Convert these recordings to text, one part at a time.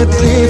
with me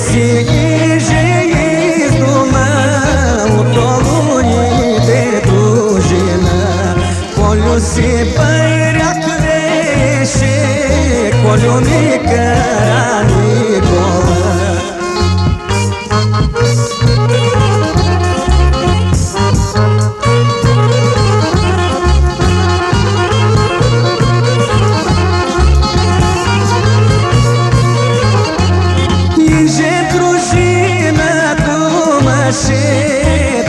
Curtesi iже izduma Utoluni de družina Poliusi păreac veșe Coliumi cărani gola și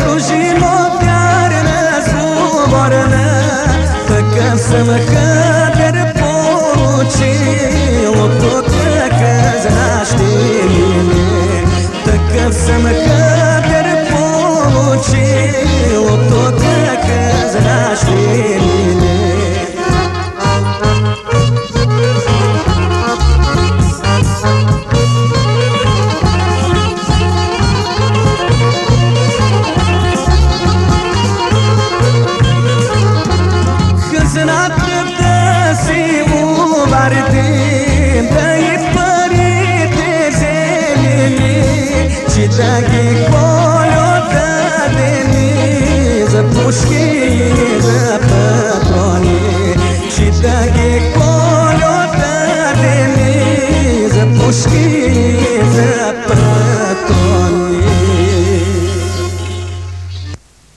tu și noaptea ne zborne Tăcăm să mă шаги полета за пушки.